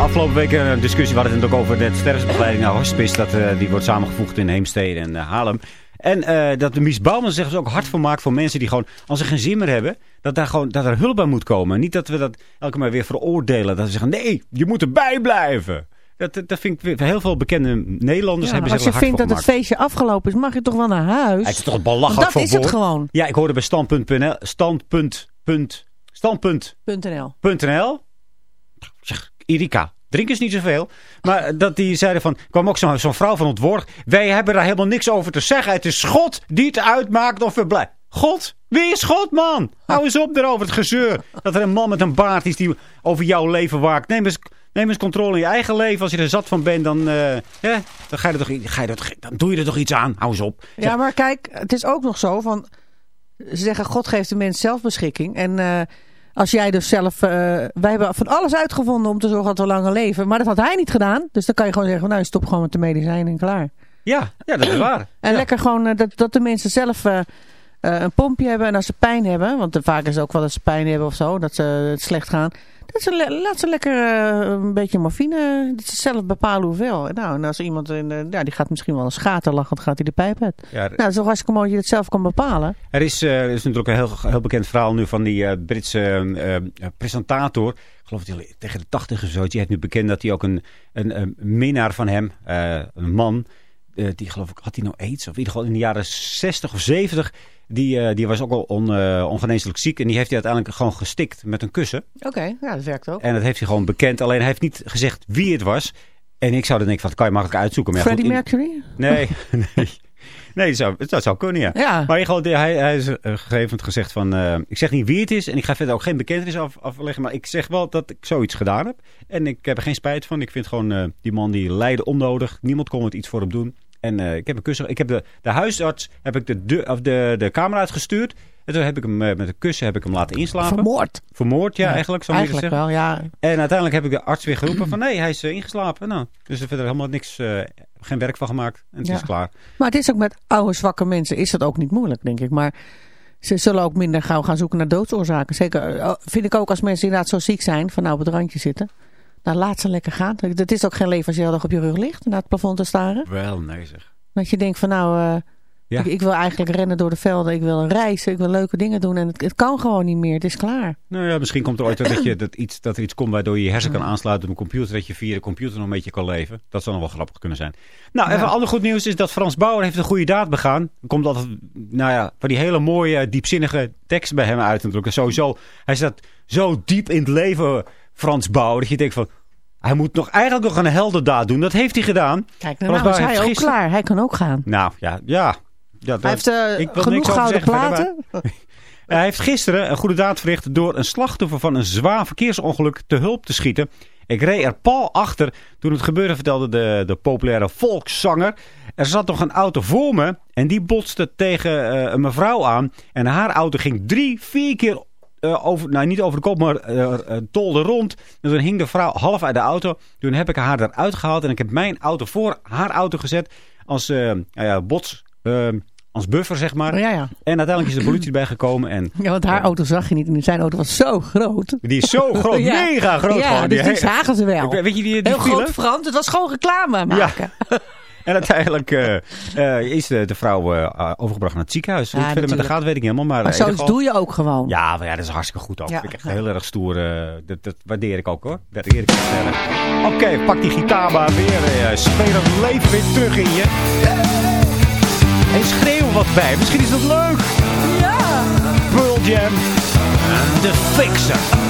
S4: Afgelopen week een discussie, we hadden het ook over de sterfbegeleiding naar hospice. Dat, eh, die wordt samengevoegd in Heemstede en eh, Haarlem. En eh, dat de Mies Bouwman zich dus ook hard voor maakt voor mensen die gewoon, als ze geen zin meer hebben, dat, daar gewoon, dat er hulp bij moet komen. Niet dat we dat elke keer weer veroordelen. Dat ze zeggen, nee, je moet erbij blijven. Dat, dat vind ik heel veel bekende Nederlanders
S7: Ja,
S4: hebben
S7: als
S4: zich
S7: je
S4: er hard
S7: vindt dat het feestje afgelopen is, mag je toch wel naar huis?
S4: Het is toch belachelijk
S7: Dat is het gewoon.
S4: Ja, ik hoorde bij standpunt.nl. Standpunt. Punt, standpunt.
S7: .nl.
S4: Irika, drink eens niet zoveel. Maar dat die zeiden van, kwam ook zo'n vrouw van het woord. Wij hebben daar helemaal niks over te zeggen. Het is God die het uitmaakt of we blij. God? Wie is God, man? Hou eens op erover, het gezeur. Dat er een man met een baard is die over jouw leven waakt. Neem eens, neem eens controle in je eigen leven. Als je er zat van bent, dan, eh, ja, dan, ga je er toch, ga je er, dan doe je er toch iets aan. Hou eens op.
S7: Ja, maar kijk, het is ook nog zo van... Ze zeggen, God geeft de mens zelfbeschikking. En eh, als jij dus zelf... eh, wij hebben van alles uitgevonden om te zorgen dat we langer leven. Maar dat had hij niet gedaan. Dus dan kan je gewoon zeggen, nou, stop gewoon met de medicijnen en klaar.
S4: Ja, ja dat is *clears throat* waar.
S7: En lekker gewoon eh, dat, dat de mensen zelf eh, een pompje hebben. En als ze pijn hebben, want vaak is het ook wel dat ze pijn hebben of zo. Dat ze het slecht gaan. Dat ze, laat ze lekker eh, een beetje morfine. Dat ze zelf bepalen hoeveel. En Nou, en als iemand in, de- ja, die gaat misschien wel een schater lachen, dan gaat hij de pijp uit.
S4: Ja,
S7: Nou, is toch hartstikke mooi dat je het zelf kan bepalen.
S4: Er is, eh, er is natuurlijk een heel, heel bekend verhaal nu van die eh, Britse eh, eh, presentator. Ik geloof dat hij tegen de tachtig of zo. Die heeft nu bekend dat hij ook een, een, een minnaar van hem, eh, een man, eh, die geloof ik, had hij nou aids? Of in ieder geval in de jaren 60 of 70. Die, eh, die was ook al on, eh, ongeneeslijk ziek. En die heeft hij uiteindelijk gewoon gestikt met een kussen.
S7: Oké, ja, dat werkt ook.
S4: En dat heeft hij gewoon bekend. Alleen hij heeft niet gezegd wie het was. En ik zou dan denken van, dat kan je makkelijk uitzoeken. Maar
S7: Freddie
S4: goed, in-
S7: Mercury?
S4: Nee, *laughs* nee. Nee, dat zou, dat zou kunnen, ja.
S7: Ja.
S4: Maar geval, hij, hij is eh, gegeven gezegd van... eh, ik zeg niet wie het is en ik ga verder ook geen bekentenis af, afleggen. Maar ik zeg wel dat ik zoiets gedaan heb. En ik heb er geen spijt van. Ik vind gewoon eh, die man die lijden onnodig. Niemand kon het iets voor hem doen. En ik heb een kussen. Ik heb de, de huisarts heb ik de, de, of de, de camera uitgestuurd. En toen heb ik hem met een kussen heb ik hem laten inslapen.
S7: Vermoord.
S4: Vermoord, ja,
S7: Ja,
S4: eigenlijk. Zou je
S7: Eigenlijk
S4: zeggen.
S7: wel, ja.
S4: En uiteindelijk heb ik de arts weer geroepen van nee, hij is ingeslapen. Nou, dus er verder helemaal niks, geen werk van gemaakt. En het
S7: Ja.
S4: is klaar.
S7: Maar het is ook met oude, zwakke mensen is dat ook niet moeilijk, denk ik. Maar ze zullen ook minder gauw gaan zoeken naar doodsoorzaken. Zeker eh, vind ik ook als mensen inderdaad zo ziek zijn, van nou op het randje zitten. Nou, laat ze lekker gaan. Het is ook geen leven als je heel op je rug ligt naar het plafond te staren.
S4: Wel, nee zeg.
S7: Dat je denkt van nou, eh,
S4: Ja.
S7: ik, ik wil eigenlijk rennen door de velden. Ik wil reizen, ik wil leuke dingen doen. En het, het kan gewoon niet meer. Het is klaar.
S4: Nou ja, misschien komt er ooit dat, je, dat, iets, dat er iets komt waardoor je je hersen kan aansluiten op een computer. Dat je via de computer nog een beetje kan leven. Dat zou nog wel grappig kunnen zijn. Nou, even
S7: Ja.
S4: ander goed nieuws is dat Frans Bauer heeft een goede daad begaan. Komt altijd, nou ja, van die hele mooie, diepzinnige tekst bij hem uit natuurlijk. Sowieso, hij staat zo diep in het leven, Frans Bauer, dat je denkt van... Hij moet nog, eigenlijk nog een heldendaad doen. Dat heeft hij gedaan.
S7: Kijk, nou, nou is hij ook
S4: gisteren-
S7: klaar. Hij kan ook gaan.
S4: Nou, ja, ja. Ja dat-
S7: Hij heeft eh,
S4: ik
S7: genoeg gouden
S4: verder,
S7: platen. *laughs*
S4: Hij heeft gisteren een goede daad verricht door een slachtoffer van een zwaar verkeersongeluk te hulp te schieten. Ik reed er pal achter toen het gebeurde, vertelde de, de populaire volkszanger. Er zat nog een auto voor me En die botste tegen eh, een mevrouw aan. En haar auto ging drie, vier keer eh, over, nou niet over de kop, maar tolde rond. En toen hing de vrouw half uit de auto. Toen heb ik haar eruit gehaald en ik heb mijn auto voor haar auto gezet als nou ja, bots, als buffer zeg maar.
S7: Ja, ja.
S4: En uiteindelijk is de politie erbij gekomen en *laughs*
S7: Ja, want haar auto zag je niet. En zijn auto was zo groot.
S4: die is zo *laughs* groot,
S7: Ja.
S4: mega groot
S7: Ja,
S4: gewoon.
S7: dus die zagen ze wel.
S4: Ik- Weet je die, die
S7: Heel groot Frans. Het was gewoon reclame maken. *laughs*
S4: En uiteindelijk eh, is de, de vrouw eh, overgebracht naar het ziekenhuis. Het verder met de gaat weet ik niet helemaal. Maar,
S7: Maar zoiets
S4: geval-
S7: doe je ook gewoon.
S4: Ja, maar ja, dat is hartstikke goed ook.
S7: Ja.
S4: Vind ik echt heel erg stoer. dat, dat waardeer ik ook hoor. Dat waardeer ik. Oké, pak die gitaar maar weer. speel het leven weer terug in je. En schreeuw wat bij. Misschien is dat leuk.
S7: Ja.
S4: Pearl Jam. De Fixer.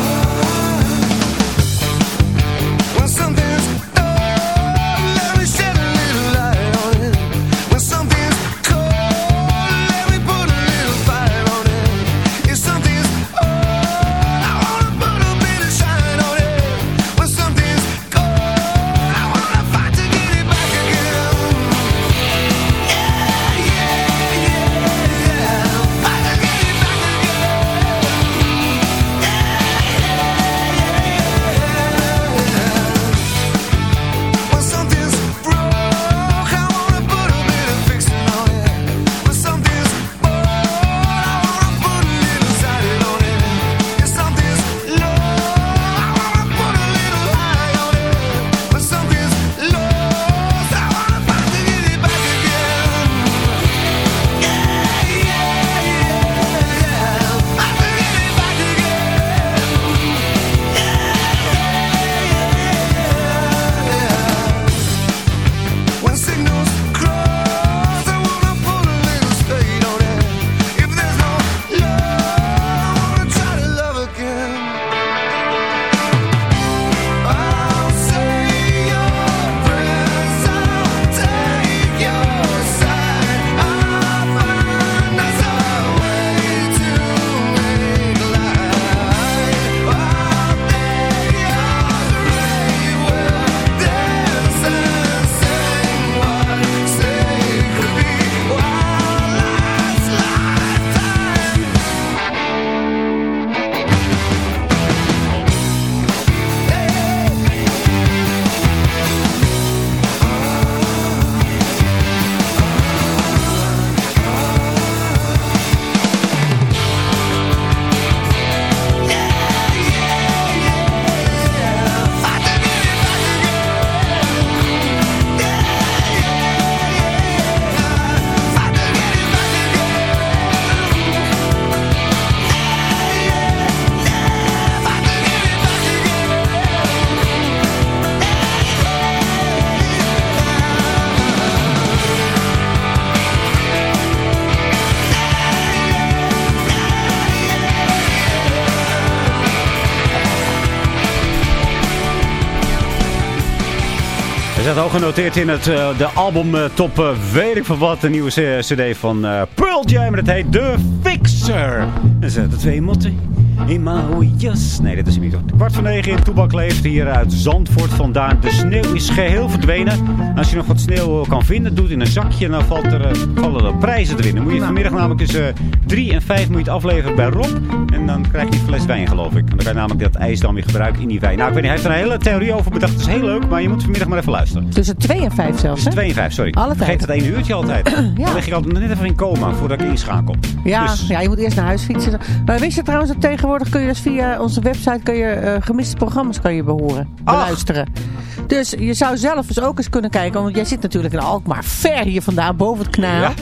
S4: Er genoteerd in het, eh, de album eh, top eh, weet ik van wat. De nieuwe cd van Pearl Jam. Dat heet The Fixer. Er twee motten in mijn jas. Nee, dat is hem niet. hoor. Kwart van negen in Toebak leeft hier uit Zandvoort vandaan. De sneeuw is geheel verdwenen. Als je nog wat sneeuw kan vinden, doe het in een zakje. En dan valt er, eh, vallen er prijzen erin. Dan moet je vanmiddag namelijk tussen 3 en 5 minuten afleveren bij Rob. En dan krijg je een fles wijn, geloof ik. En dan kan je namelijk dat ijs dan weer gebruiken in die wijn. Nou, ik weet niet, hij heeft er een hele theorie over bedacht. Het is heel leuk, maar je moet vanmiddag maar even luisteren.
S7: Tussen 2 en 5 zelfs, hè?
S4: 2 en 5, sorry.
S7: Alle
S4: Vergeet dat één uurtje altijd. *clears throat* Dan lig ik altijd net even in coma voordat ik inschakel.
S7: Ja,
S4: Dus-
S7: ja, je moet eerst naar huis fietsen. Maar wist je trouwens dat tegenwoordig kun je dus via onze website kun je, eh, gemiste programma's kan je behoren, beluisteren. Dus je zou zelf dus ook eens kunnen kijken, want jij zit natuurlijk in Alkmaar, ver hier vandaan, boven het kanaal.
S4: Ja.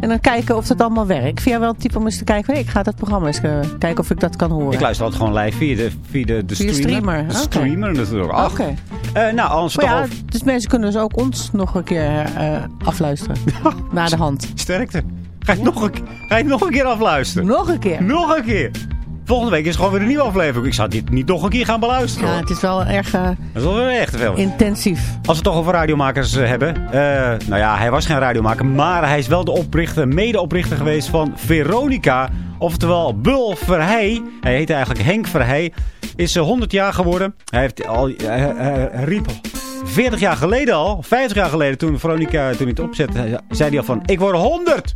S7: En dan kijken of dat allemaal werkt. Jou wel een type om eens te kijken. hey, ik ga dat programma eens eh, kijken of ik dat kan horen.
S4: Ik luister altijd gewoon live via de, via de, de
S7: Via
S4: streamer.
S7: streamer,
S4: De streamer natuurlijk. Ach.
S7: Oké.
S4: Eh, nou,
S7: Maar
S4: toch
S7: ja,
S4: over...
S7: dus mensen kunnen dus ook ons nog een keer afluisteren. *laughs* Naar de hand.
S4: Sterkte. Ga je, nog een, ga je nog een keer afluisteren?
S7: Nog een keer.
S4: Nog een keer. Volgende week is gewoon weer een nieuwe aflevering. Ik zou dit niet nog een keer gaan beluisteren.
S7: Ja,
S4: hoor.
S7: het is wel erg eh,
S4: Dat is wel weer echt te veel.
S7: intensief.
S4: Als we het toch over radiomakers eh, hebben. eh, nou ja, hij was geen radiomaker. Maar hij is wel de oprichter, medeoprichter geweest van Veronica. Oftewel Bul Verheij. Hij heette eigenlijk Henk Verheij. Is eh, 100 jaar geworden. Hij, heeft al, riep 40 jaar geleden al, 50 jaar geleden, toen Veronica toen hij het opzette, zei hij al van, ik word 100!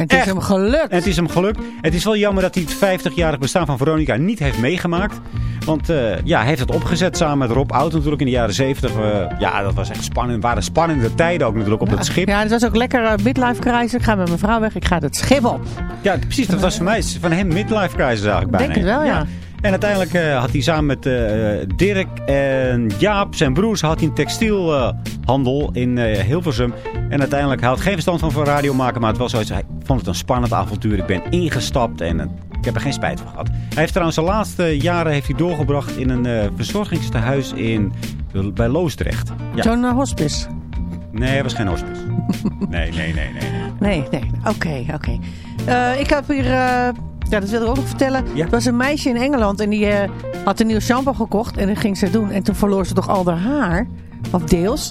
S7: En het is hem gelukt.
S4: En het is hem gelukt. Het is wel jammer dat hij het 50-jarig bestaan van Veronica niet heeft meegemaakt. Want eh, ja, hij heeft het opgezet samen met Rob Oud natuurlijk in de jaren 70. eh, ja, dat was echt spannend. waren spannende tijden ook natuurlijk op het schip.
S7: Ja, het was ook lekker uh, midlife crisis. Ik ga met mijn vrouw weg, ik ga het schip op.
S4: Ja, precies. Dat was voor mij van hem midlife crisis eigenlijk bijna.
S7: Denk het wel, ja.
S4: En uiteindelijk eh, had hij samen met eh, Dirk en Jaap, zijn broers, had hij een textielhandel in eh, Hilversum. En uiteindelijk, had geen verstand van van radio maken, maar het was zoiets, hij vond het een spannend avontuur. Ik ben ingestapt en eh, ik heb er geen spijt van gehad. Hij heeft trouwens de laatste jaren heeft hij doorgebracht in een eh, verzorgingstehuis in, bij Loosdrecht. Ja.
S7: Zo'n hospice.
S4: Nee, hij was geen hospice. *laughs* nee, nee, nee, nee. nee.
S7: Nee. Oké, oké. Ik heb hier... ja, dat wil ik ook nog vertellen.
S4: Ja.
S7: Er was een meisje in Engeland en die had een nieuw shampoo gekocht. En dat ging ze doen. En toen verloor ze toch al haar haar. Of deels.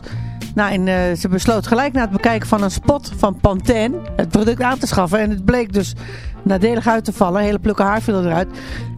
S7: Nou, en eh, ze besloot gelijk na het bekijken van een spot van Pantene het product aan te schaffen. En het bleek dus nadelig uit te vallen. Hele plukken haar viel eruit.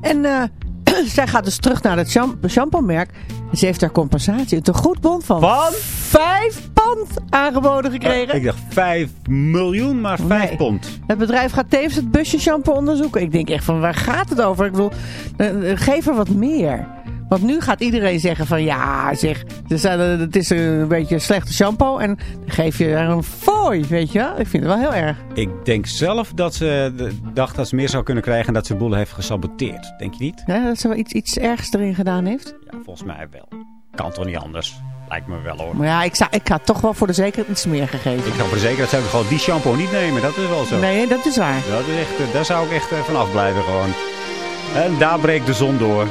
S7: En eh, *clears throat* zij gaat dus terug naar het sham- shampoo-merk. En ze heeft daar compensatie. Een tegoedbon van
S4: Van?
S7: vijf pond aangeboden gekregen.
S4: Ik dacht 5 miljoen, maar 5
S7: Nee.
S4: pond.
S7: Het bedrijf gaat tevens het busje shampoo onderzoeken. Ik denk echt van waar gaat het over? Ik bedoel, eh, eh, geef er wat meer. Want nu gaat iedereen zeggen van ja, zeg, eh, het is een beetje slechte shampoo. En dan geef je er een fooi, weet je wel. Ik vind het wel heel erg.
S4: Ik denk zelf dat ze de- dacht dat ze meer zou kunnen krijgen en dat ze de boel heeft gesaboteerd. Denk je niet?
S7: Ja, dat ze wel iets, iets ergs erin gedaan heeft.
S4: Ja, volgens mij wel. Kan toch niet anders? Lijkt me wel hoor.
S7: Maar ja, ik, zou, ik had toch wel voor de zekerheid iets meer gegeven.
S4: Ik kan verzekeren dat ze gewoon die shampoo niet nemen. Dat is wel zo.
S7: Nee, dat is waar.
S4: Dat is echt, eh, daar zou ik echt eh, van afblijven gewoon. En daar breekt de zon door.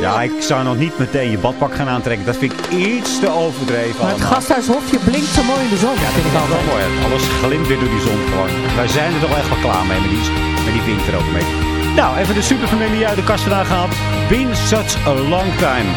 S4: Ja, ik zou nog niet meteen je badpak gaan aantrekken. Dat vind ik iets te overdreven
S7: Maar het
S4: allemaal.
S7: gasthuishofje blinkt zo mooi in de zon. Ja, vind ik altijd.
S4: wel mooi. Alles glimt weer door die zon gewoon. Wij zijn er toch echt wel klaar mee met die, met die winter ook mee. Nou, even de superfamilie uit de kast vandaan gehaald. Been such a long time.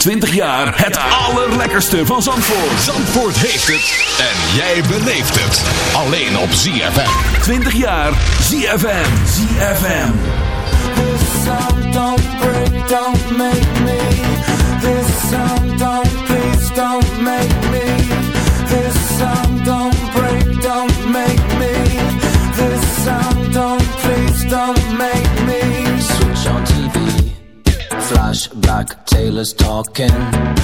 S2: 20 jaar het allerlekkerste van Zandvoort.
S11: Zandvoort heeft het en jij beleeft het. Alleen op ZFM.
S2: 20 jaar ZFM. ZFM.
S10: This don't break, don't make me.
S9: Just talking.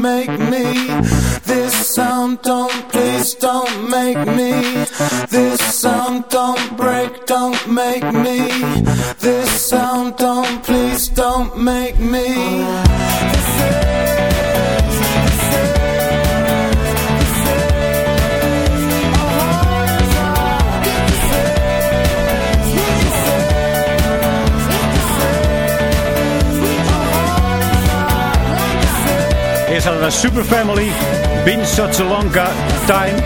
S10: Make me. This sound don't please don't make me. This sound don't break, don't make me. This sound don't please don't make me.
S4: Eerst hadden we Super Family, Been Such a Long Time.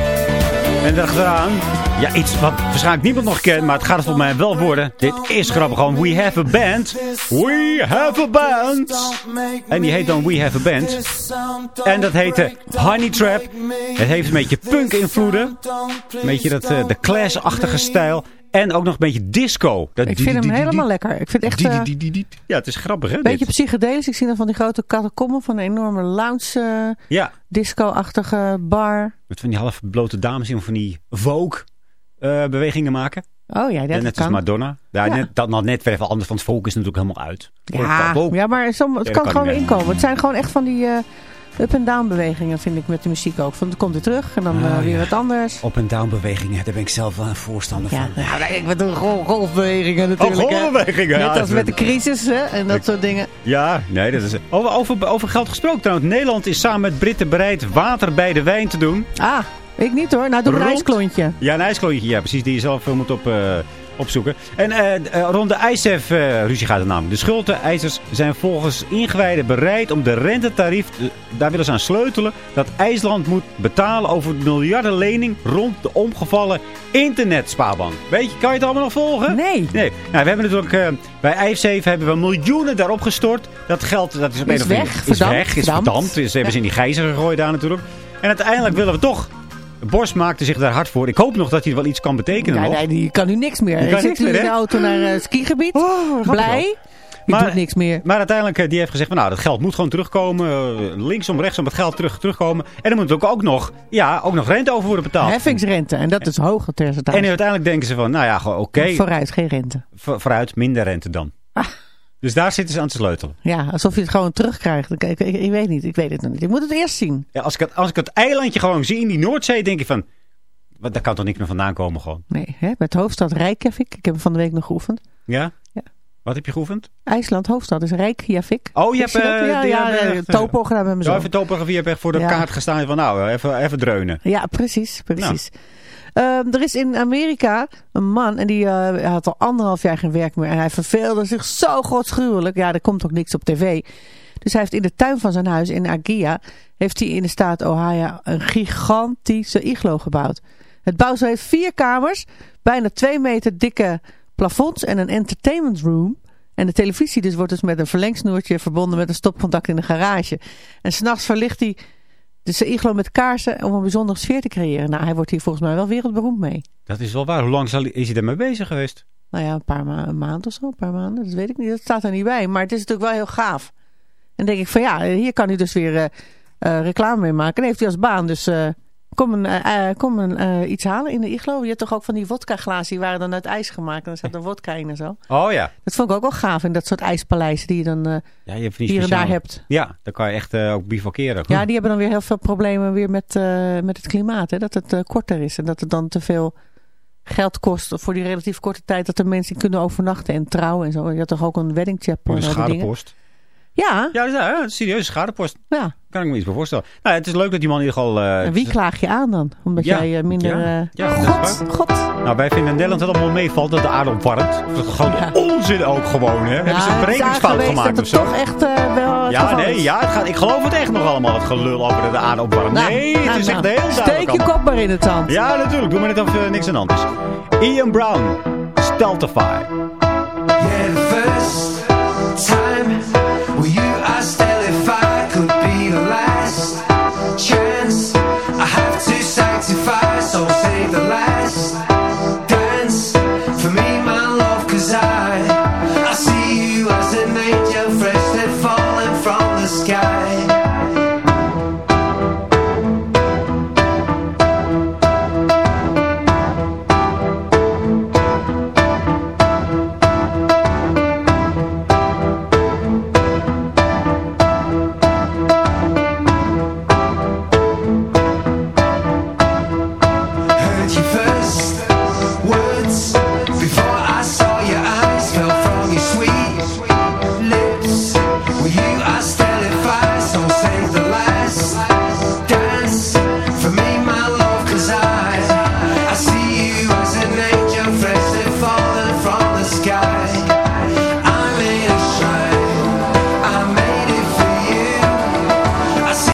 S4: En daarachteraan, ja, iets wat waarschijnlijk niemand nog kent, maar het gaat er voor mij wel worden. Dit is grappig, gewoon We Have a Band. We Have a Band. En die heet dan We Have a Band. En dat heette Honey Trap. Het heeft een beetje punk-invloeden. Een beetje dat, eh, de Clash-achtige stijl. En ook nog een beetje disco. Dat
S7: Ik vind hem helemaal lekker. Ik vind het echt eh,
S4: Ja, het is grappig, hè?
S7: een beetje psychedelisch. Ik zie dan van die grote catacomben van een enorme lounge eh,
S4: Ja,
S7: disco-achtige bar.
S4: met van die half blote dames die van die Vogue eh, bewegingen maken.
S7: Oh ja, dat
S4: net als Madonna. Ja,
S7: Ja.
S4: Net, dat nog net even anders, want Volk is natuurlijk helemaal uit.
S7: Ja, ja maar som, het kan gewoon weer inkomen. Het zijn gewoon echt van die up-and-down bewegingen, vind ik, met de muziek ook. Van, het komt weer terug en dan
S4: Ah,
S7: eh, weer
S4: ja.
S7: wat anders.
S4: Op- en down bewegingen, daar ben ik zelf wel een voorstander
S7: Ja,
S4: van.
S7: nou, nee, ik bedoel gol- golfbewegingen natuurlijk. hè.
S4: golfbewegingen, ja,
S7: Net als met de crisis hè, en dat soort dingen.
S4: Ja, nee, dat is... Over, over, over geld gesproken trouwens. Nederland is samen met Britten bereid water bij de wijn te doen.
S7: Ah, ik niet hoor. Nou, doe een
S4: Rond-
S7: ijsklontje.
S4: Ja, een ijsklontje. Ja, precies. Die je zelf eh, moet op, eh, opzoeken. En eh, eh, rond de ISF eh, ruzie gaat het namelijk. De schuldeisers zijn volgens ingewijden bereid om de rentetarief, daar willen ze aan sleutelen, dat IJsland moet betalen over de miljardenlening rond de omgevallen internetspaarbank. Weet je, kan je het allemaal nog volgen?
S7: Nee.
S4: Nee. Nou, we hebben natuurlijk, bij IF7 hebben we miljoenen daarop gestort. Dat geld, dat is op
S7: Is
S4: een of andere
S7: weg,
S4: is
S7: verdampt,
S4: weg, is
S7: verdampt.
S4: verdampt. Dus ze hebben ze in die gijzer gegooid daar natuurlijk. En uiteindelijk willen we toch Bos maakte zich daar hard voor. Ik hoop nog dat hij wel iets kan betekenen
S7: Nee, nee, die kan nu niks meer. Hij zit nu in de auto naar het skigebied.
S4: Oh,
S7: Blij. Die
S4: Maar-
S7: doet niks meer.
S4: Maar uiteindelijk, eh, die heeft gezegd van nou, dat geld moet gewoon terugkomen. eh, linksom, rechtsom, het geld terug, terugkomen. En er moet ook, ook, nog, ja, ook nog rente over worden betaald.
S7: Heffingsrente. En dat is hoog het percentage.
S4: En uiteindelijk denken ze van, nou ja, gewoon oké.
S7: Vooruit, geen rente.
S4: voor- vooruit, minder rente dan.
S7: Ah.
S4: Dus daar zitten ze aan te sleutelen.
S7: Ja, alsof je het gewoon terugkrijgt. Ik, ik, ik, ik weet niet, ik weet het nog niet. Ik moet het eerst zien.
S4: Ja, als, ik het, als ik het eilandje gewoon zie in die Noordzee, denk ik van... Daar kan toch niks meer vandaan komen gewoon.
S7: Nee, hè? met hoofdstad Reykjavik. Ik heb hem van de week nog geoefend.
S4: Ja?
S7: Ja.
S4: Wat heb je geoefend?
S7: IJsland hoofdstad is Reykjavik.
S4: Oh, je hebt...
S7: dat?
S4: eh,
S7: ja, ja, eh, topo gedaan met mijn
S4: Zo
S7: zoon.
S4: even topografie heb echt voor de
S7: Ja.
S4: kaart gestaan van nou, even, even dreunen.
S7: Ja, precies, precies.
S4: Nou.
S7: Ehm, er is in Amerika een man en die eh, had al anderhalf jaar geen werk meer. En hij verveelde zich zo godschuwelijk. Ja, er komt ook niks op tv. Dus hij heeft in de tuin van zijn huis in Agia, heeft hij in de staat Ohio een gigantische iglo gebouwd. Het bouwsel heeft vier kamers, bijna twee meter dikke plafonds en een entertainment room. En de televisie dus wordt dus met een verlengsnoertje verbonden met een stopcontact in de garage. En s'nachts verlicht hij dus de iglo met kaarsen om een bijzondere sfeer te creëren. Nou, hij wordt hier volgens mij wel wereldberoemd mee.
S4: Dat is wel waar. Hoe lang is hij ermee bezig geweest?
S7: Nou ja, een paar ma een maand of zo, een paar maanden. Dat weet ik niet, dat staat er niet bij. Maar het is natuurlijk wel heel gaaf. En dan denk ik van ja, hier kan hij dus weer eh, eh, reclame mee maken. En heeft hij als baan dus... eh, Kom, een, eh, eh, kom een, eh, iets halen in de iglo. Je hebt toch ook van die vodka glazen, die waren dan uit ijs gemaakt. En er zat een vodka in en zo.
S4: Oh ja.
S7: Dat vond ik ook wel gaaf in dat soort ijspaleizen die je dan
S4: ja je hebt die
S7: hier en daar hebt.
S4: Ja, dan kan je echt ook bivakeren.
S7: Ja, die hebben dan weer heel veel problemen weer met, eh, met het klimaat. Hè? Dat het korter is en dat het dan te veel geld kost voor die relatief korte tijd dat de mensen kunnen overnachten en trouwen en zo. Je had toch ook een wedding chapel en dingen. Ja,
S4: Ja, ja, serieus, schadepost.
S7: ja.
S4: Kan ik me iets bij voorstellen. Nou, het is leuk dat die man in ieder geval... eh,
S7: En wie klaag je aan dan? Omdat
S4: Ja,
S7: jij eh, minder...
S4: ja.
S7: eh,
S4: Ja,
S7: God. God.
S4: Nou, wij vinden in Nederland dat het allemaal meevalt dat de aarde opwarmt. Dat is gewoon
S7: Ja.
S4: onzin ook gewoon, hè? Hebben ze een
S7: het is
S4: berekeningsfout gemaakt
S7: dat
S4: of
S7: het
S4: zo?
S7: toch echt eh, wel
S4: Ja, nee, ja, het gaat, ik geloof het echt nog allemaal, het gelul over dat de aarde opwarmt.
S7: Nou,
S4: nee, het
S7: nou,
S4: is echt
S7: nou,
S4: heel duidelijk
S7: Steek je
S4: allemaal.
S7: kop maar in het zand.
S4: Ja, natuurlijk. Doe maar net of niks aan de hand is. Ian Brown, Steltify.